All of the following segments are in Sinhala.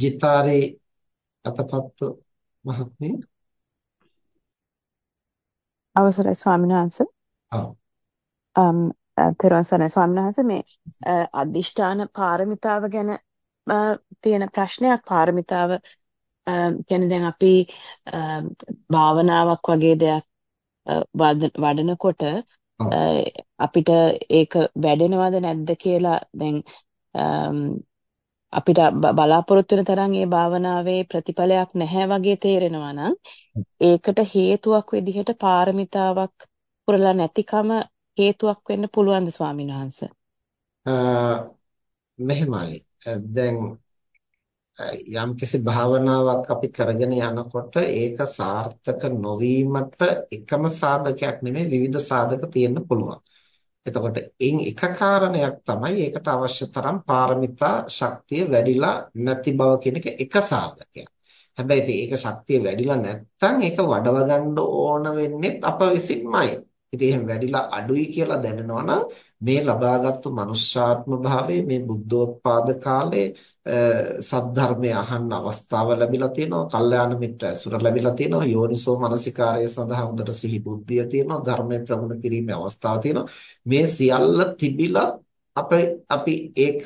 ජිතාරේ අතපත්තු මහත්මිය අවසරයි ස්වාමීන් වහන්සේ. ඔව්. අම් තෙරුවන් ස්වාමීන් වහන්සේ මේ අදිෂ්ඨාන පාරමිතාව ගැන තියෙන ප්‍රශ්නයක් පාරමිතාව කියන්නේ දැන් අපි භාවනාවක් වගේ දෙයක් වඩනකොට අපිට ඒක වැඩෙනවද නැද්ද කියලා දැන් අපිට බලාපොරොත්තු වෙන තරම් ඒ භාවනාවේ ප්‍රතිඵලයක් නැහැ වගේ තේරෙනවා නම් ඒකට හේතුවක් විදිහට පාරමිතාවක් පුරලා නැතිකම හේතුවක් වෙන්න පුළුවන්ද ස්වාමීන් වහන්සේ? මෙහෙමයි. දැන් යම්කිසි භාවනාවක් අපි කරගෙන යනකොට ඒක සාර්ථක නොවීමට එකම සාධකයක් නෙමෙයි විවිධ සාධක තියෙන්න පුළුවන්. එතකොට එයින් එක කාරණයක් තමයි ඒකට අවශ්‍ය තරම් පාරමිතා ශක්තිය වැඩිලා නැති බව කියන එක සාධකයක්. හැබැයි ඒක ශක්තිය වැඩිලා නැත්නම් ඒක වඩව ගන්න ඕන වෙන්නේ අප විසින්මයි. ඉතින් එහෙම වැඩිලා අඩුයි කියලා දැනනවනම් මේ ලබාගත්තු මනුෂ්‍යාත්ම භාවයේ මේ බුද්ධෝත්පාද කාලේ සද්ධර්මය අහන්න අවස්ථාව ලැබිලා තියෙනවා. කල්යාණ මිත්‍ර ඇසුර ලැබිලා තියෙනවා. යෝනිසෝ මනසිකාරය සඳහා හොඳට සිහි බුද්ධිය තියෙනවා. ධර්මයේ ප්‍රගුණ කිරීමේ අවස්ථාව තියෙනවා. මේ සියල්ල තිබිලා අපි අපි ඒක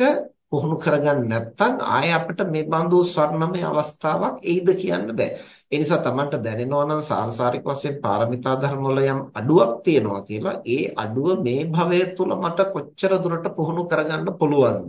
පුහුණු කරගන්න නැත්නම් ආයේ අපිට මේ බඳු ස්වර්ණමය අවස්ථාවක් එයිද කියන්න බෑ. ඒ නිසා Tamanට දැනෙනවා නම් සාංශාරික වශයෙන් පාරමිතා ධර්ම වල යම් අඩුවක් තියෙනවා කියලා ඒ අඩුව මේ භවය තුල මට කොච්චර දුරට පුහුණු කරගන්න පුළුවන්ද?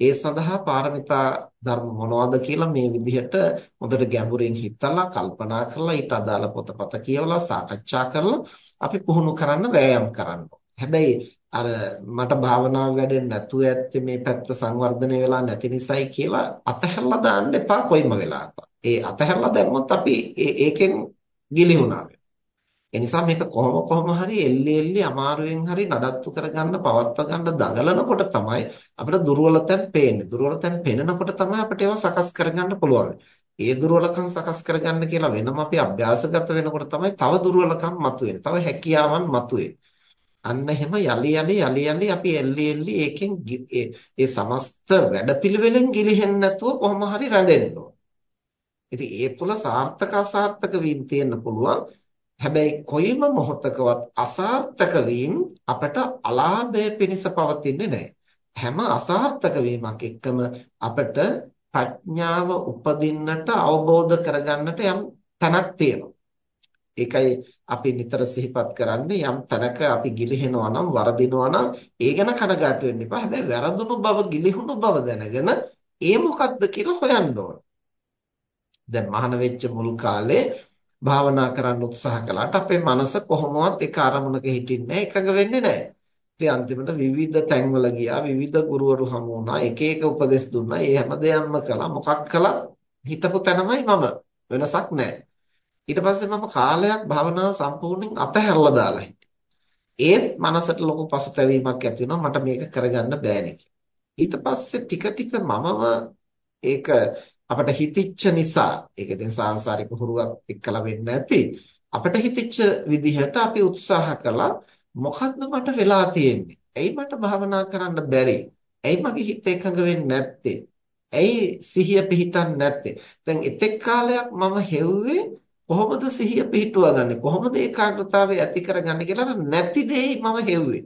ඒ සඳහා පාරමිතා ධර්ම මොනවද කියලා මේ විදිහට හොඳට ගැඹුරින් හිතලා කල්පනා කරලා ඊට අදාළ පොතපත කියවලා සාකච්ඡා කරලා අපි පුහුණු කරන්න වෑයම් කරන්න හැබැයි අර මට භාවනාව වැඩෙන්නේ නැතුව ඇත්තේ මේ පැත්ත සංවර්ධනය වෙලා නැති නිසායි කියලා අතහැරලා දාන්න එපා කොයිම වෙලාවක. ඒ අතහැරලා දැම්මොත් අපි ඒකෙන් ගිලිහුණා වෙනවා. ඒ නිසා මේක කොහොම කොහොම හරි එල්ලි එල්ලි අමාරුවෙන් හරි නඩත්තු කරගන්න පවත්වා ගන්න දඟලනකොට තමයි අපිට දුර්වලතෙන් පේන්නේ. දුර්වලතෙන් පේනකොට තමයි අපිට ඒවා සකස් කරගන්න පුළුවන්. ඒ දුර්වලකම් සකස් කරගන්න කියලා වෙනම අපි අභ්‍යාසගත වෙනකොට තමයි තව දුර්වලකම් මතුවෙන්නේ. තව හැකියාවන් මතුවෙන්නේ. අන්න එහෙම යලි යලි යලි යලි අපි එල්ලි එල්ලි ඒකෙන් ඒ සමස්ත වැඩපිළිවෙලෙන් ගිලිහෙන්නේ නැතුව කොහොම හරි රැඳෙන්න ඕන. ඉතින් ඒ තුල සාර්ථක අසාර්ථක වීම තියෙන්න පුළුවන්. හැබැයි කොයිම මොහොතකවත් අසාර්ථක වීම අපට අලාභය පිණිස පවතින්නේ නැහැ. හැම අසාර්ථක වීමක් එක්කම අපට ප්‍රඥාව උපදින්නට අවබෝධ කරගන්නට යම් තැනක් තියෙනවා. ඒකයි අපි නිතර සිහිපත් කරන්නේ යම් තැනක අපි ගිලිහෙනවා නම් වරදිනවා නම් ඒ ගැන කනගාටු වෙන්න එපා. හැබැයි වැරදුණු බව ගිලිහුණු බව දැනගෙන ඒ මොකක්ද කියලා හොයන්න ඕන. දැන් මහාන වෙච්ච මුල් කාලේ භාවනා කරන්න උත්සාහ කළාට අපේ මනස කොහොමවත් එක අරමුණක හිටින්නේ එකඟ වෙන්නේ නැහැ. ඉතින් අන්තිමට විවිධ තැන්වල ගියා විවිධ ගුරුවරු හමු වුණා එක එක උපදෙස් දුන්නා. ඒ හැම දෙයක්ම කළා. මොකක් කළා? හිතපු තැනමයි මම. වෙනසක් නැහැ. ඊට පස්සේ මම කාලයක් භාවනාව සම්පූර්ණයෙන් අතහැරලා දාලා ඒත් මනසට ලොකු පසුතැවීමක් ඇති වෙනවා මට මේක කරගන්න බෑනේ ඊට පස්සේ ටික ටික මමම ඒක අපට හිතිච්ච නිසා ඒක ඉතින් සාංශාරික හුරුවක් එක්කලා වෙන්නේ නැති අපට හිතිච්ච විදිහට අපි උත්සාහ කළා මොකද්ද මට වෙලා තියෙන්නේ? ඇයි මට භාවනා කරන්න බැරි? ඇයි මගේ හිත එකඟ වෙන්නේ නැත්තේ? ඇයි සිහිය පිහිටන්නේ නැත්තේ? දැන් එතෙක් කාලයක් මම හෙව්වේ කොහොමද සිහිය පිහිටුවා ගන්නෙ කොහොමද ඒකාග්‍රතාවය ඇති කරගන්නේ කියලා නැති දෙයි මම හෙව්වේ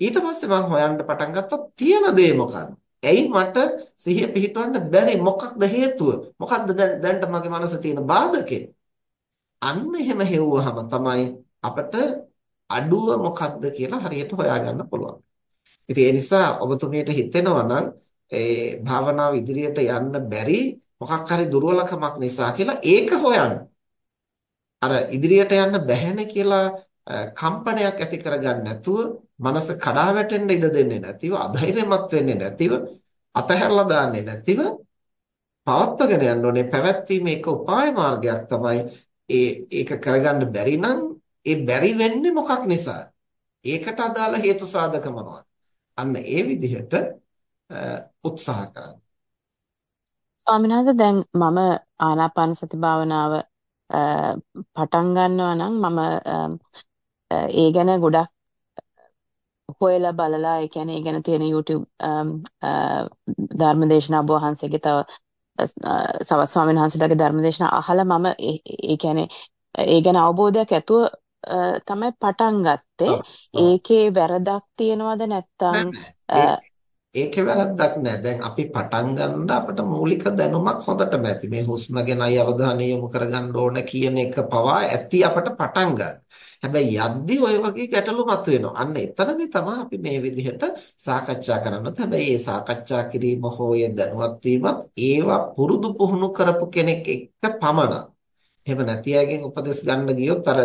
ඊට පස්සේ මම හොයන්න පටන් ගත්තා තියෙන දේ මොකක්ද ඇයි මට සිහිය පිහිටවන්න බැරි මොකක්ද හේතුව? මොකක්ද දැනට මගේ මනසේ තියෙන බාධකේ? අන්න එහෙම හෙව්වහම තමයි අපිට අඩුව මොකක්ද කියලා හරියට හොයාගන්න පුළුවන්. ඉතින් ඒ නිසා ඔබතුමියට හිතෙනවා නම් ඒ භාවනාව ඉදිරියට යන්න බැරි මොකක් හරි දුර්වලකමක් නිසා කියලා ඒක හොයන්න. අර ඉදිරියට යන්න බැහැනේ කියලා කම්පනයක් ඇති කරගන්න නැතුව මනස කඩා වැටෙන්න ඉඩ දෙන්නේ නැතිව අධෛර්යමත් වෙන්නේ නැතිව අතහැරලා දාන්නේ නැතිව පවත්වාගෙන යන්න ඕනේ. පැවැත්වීමේ එක උපාය මාර්ගයක් තමයි. ඒ ඒක කරගන්න බැරි නම් ඒ බැරි වෙන්නේ මොකක් නිසා? ඒකට අදාළ හේතු සාධක මොනවද? අන්න ඒ විදිහට උත්සාහ කරන්න. ස්වාමීන් වහන්සේ දැන් මම ආනාපාන සති භාවනාව පටන් ගන්නවා නම් මම ඒ ගැන ගොඩක් හොයලා බලලා ඒ කියන්නේ ඒ ගැන තියෙන YouTube ධර්මදේශනා ඔබ වහන්සේගේ තව සවස් ස්වාමීන් වහන්සේලාගේ ධර්මදේශනා අහලා මම ඒ කියන්නේ ඒ ගැන අවබෝධයක් ඇතුව තමයි පටන් ගත්තේ. ඒකේ වැරදක් තියනවද නැත්නම් ඒකේ වැරද්දක් නැහැ. දැන් අපි පටන් ගන්න අපිට මූලික දැනුමක් හොඳටම ඇති. මේ හුස්ම ගැනයි අවධානය යොමු කරගන්න ඕන කියන එක පවා ඇති අපිට පටන් ගන්න. හැබැයි යද්දි ඔය වගේ ගැටලු මතුවෙනවා. අන්න එතනදී තමයි අපි මේ විදිහට සාකච්ඡා කරන්නත්. හැබැයි මේ සාකච්ඡා කිරීම හෝ දැනුවත් වීමත් ඒවා පුරුදු පුහුණු කරපු කෙනෙක් එක්ක පමණක් එහෙම නැති අයගෙන් උපදෙස් ගන්න ගියොත් අර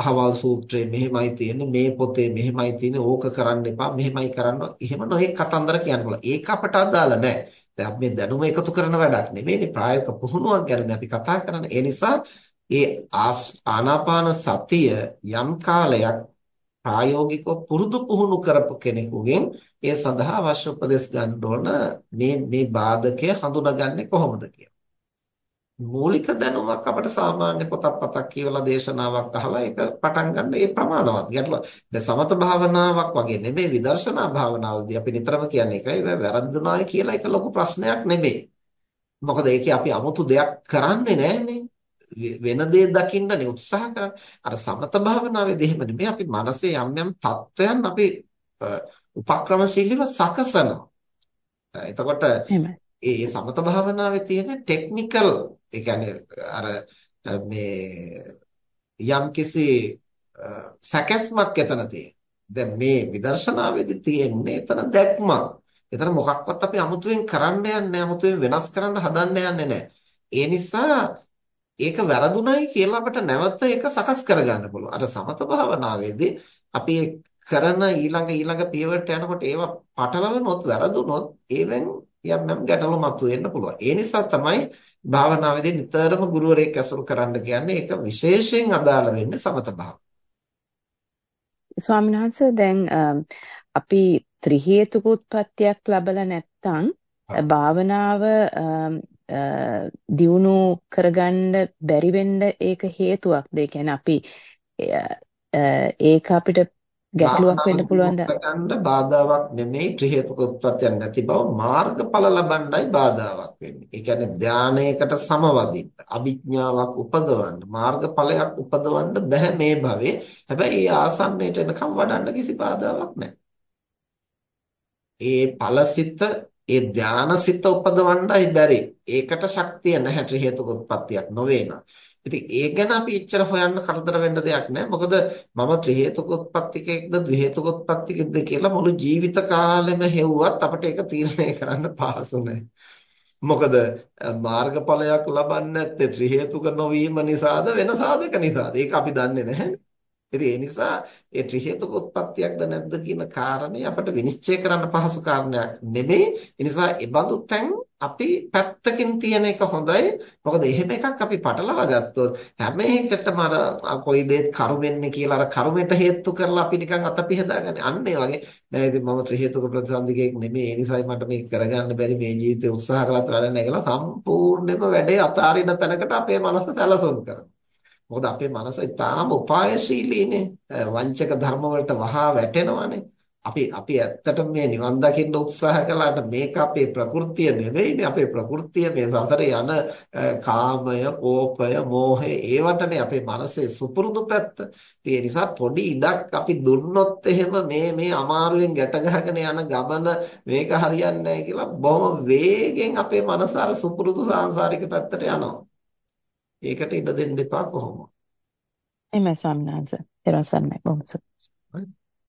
අහවල් සූත්‍රයේ මෙහෙමයි තියෙන්නේ මේ පොතේ මෙහෙමයි තියෙන්නේ ඕක කරන්න එපා මෙහෙමයි කරන්න එහෙම නොඑක් කතන්දර කියන්න පුළුවන්. ඒක අපට අදාළ නැහැ දැන් අපි මේ දැනුම එකතු කරන වැඩක් නෙමෙයිනේ ප්‍රායෝගික පුහුණුවක් ගැන අපි කතා කරන්නේ. ඒ නිසා ඒ ආනාපාන සතිය යම් කාලයක් ප්‍රායෝගිකව පුරුදු පුහුණු කරපු කෙනෙකුගෙන් ඒ සඳහා අවශ්‍ය උපදෙස් ගන්න ඕන. මේ මේ බාධකය හඳුනාගන්නේ කොහොමද කියලා. මූලික දැනුමක් අපිට සාමාන්‍ය පොතක් පතක් කියවලා දේශනාවක් අහලා ඒක පටන් ගන්න ඒ ප්‍රමාණවත්. ගැටලුව දැන් සමත භාවනාවක් වගේ නෙමෙයි විදර්ශනා භාවනාවදී අපි නිතරම කියන්නේ ඒකයි වැරද්දුනායි කියලා ඒක ලොකු ප්‍රශ්නයක් නෙමෙයි. මොකද ඒකේ අපි 아무තු දෙයක් කරන්නේ නැහනේ. වෙන දේ දකින්නනේ උත්සාහ කරන්නේ. අර සමත භාවනාවේදී එහෙම නෙමෙයි අපි මනසේ යම් යම් තත්වයන් අපි උපක්‍රමශීලීව සකසනවා. එතකොට ඒ සමත භාවනාවේ තියෙන ටෙක්නිකල් ඒ කියන්නේ අර මේ යම්කිසි සැකස්මක් එතන තියෙන. දැන් මේ විදර්ශනාවේදී තියෙන්නේ එතන දැක්මක්. එතන මොකක්වත් අපි අමුතුවෙන් කරන්න යන්නේ අමුතුවෙන් වෙනස් කරන්න හදන්න යන්නේ නැහැ. ඒ නිසා ඒක වැරදුණයි කියලා අපිට නැවත ඒක සකස් කරගන්න පුළුවන්. අර සමත භාවනාවේදී අපි කරන ඊළඟ ඊළඟ පියවරට යනකොට ඒවා පටලවනොත් වැරදුනොත් ඒවෙන් යම් යම් ගැටලු මතුවෙන්න පුළුවන්. ඒ නිසා තමයි භාවනාවේදී නිතරම ගුරුවරයෙක් ඇසුරු කරන්න කියන්නේ ඒක විශේෂයෙන් අදාළ වෙන්නේ සමත භාව. ස්වාමීන් වහන්සේ දැන් අපි ත්‍රි හේතුක උත්පත්තියක් ලැබලා නැත්නම් භාවනාව දියුණු කරගන්න බැරි වෙන්න ඒක හේතුවක්ද? ඒ කියන්නේ අපි ඒක අපිට ගැටලුවක් වෙන්න පුළුවන්ද? ගන්න බාධාවක් නෙමෙයි ත්‍රි හේතුක උත්පත්තියක් නැති බව මාර්ගඵල ලබන්නයි බාධාවක් වෙන්නේ. ඒ කියන්නේ ධානයකට සමවදින්න, අභිඥාවක් උපදවන්න, මාර්ගඵලයක් උපදවන්න බෑ මේ භවයේ. හැබැයි ඒ ආසන්නයට එනකම් වඩන්න කිසි බාධාවක් නැහැ. ඒ ඵලසිත ඒ ධානසිත උපදවන්නයි බැරි. ඒකට ශක්තිය නැහැ ත්‍රි හේතුක උත්පත්තියක් නොවේ නම්. ඉතින් ඒ ගැන අපි එච්චර හොයන්න කරදර වෙන්න දෙයක් නැහැ. මොකද මම ත්‍රි හේතුක උත්පත්තිකෙක්ද ද්වි හේතුක උත්පත්තිකෙක්ද කියලා මුළු ජීවිත කාලෙම හෙව්වත් අපිට ඒක තීරණය කරන්න පහසු නැහැ. මොකද මාර්ගඵලයක් ලබන්නේ නැත්තේ ත්‍රි හේතුක නොවීම නිසාද වෙන සාධක නිසාද? ඒක අපි දන්නේ නැහැ. ඉතින් ඒ නිසා ඒ ත්‍රි හේතුක උත්පත්තියක්ද නැද්ද කියන කාරණේ අපිට විනිශ්චය කරන්න පහසු කාරණයක් නෙමෙයි. ඒ නිසා ඒ බඳු තැන් අපි පැත්තකින් තියෙන එක හොඳයි. මොකද එහෙම එකක් අපි පටලවා ගත්තොත් හැම එකටම අර කොයි දෙයක් කරුමෙන්නේ කියලා අර කරුමෙට හේතු කරලා අපි නිකන් අතපි හදාගන්නේ. අන්න ඒ වගේ නෑ ඉතින් මම ත්‍රි හේතුක ප්‍රතිසන්දිකෙක් නෙමෙයි. ඒ නිසායි මට මේක කරගන්න බැරි මේ ජීවිතේ උත්සාහ කළත් වැඩ නැහැ කියලා සම්පූර්ණයෙන්ම වැඩේ අතාරින තැනකට අපේ මනස සැලසුම් කරනවා. මොකද අපේ මනස ඉතාම උපායශීලීනේ. වංචක ධර්ම වලට වහා වැටෙනවානේ. අපි අපි ඇත්තටම මේ නිවන් දකින්න උත්සාහ කළාට මේක අපේ ප්‍රകൃතිය නෙවෙයිනේ අපේ ප්‍රകൃතිය මේ සසරේ යන කාමය, කෝපය, මෝහය ඒවටනේ අපේ මනසේ සුපුරුදු පැත්ත. ඒ නිසා පොඩි ඉඩක් අපි දුන්නොත් එහෙම මේ මේ අමාරුවෙන් ගැට ගහගෙන යන ගමන මේක හරියන්නේ නැහැ කියලා බොහොම වේගෙන් අපේ මනස අර සුපුරුදු සාංශාරික පැත්තට යනවා. ඒකට ඉඩ දෙන්න එපා කොහොමද? එමේ ස්වාමීන් වහන්සේ. ඊළඟ සම්මයි බොහොම සුපුරුදු.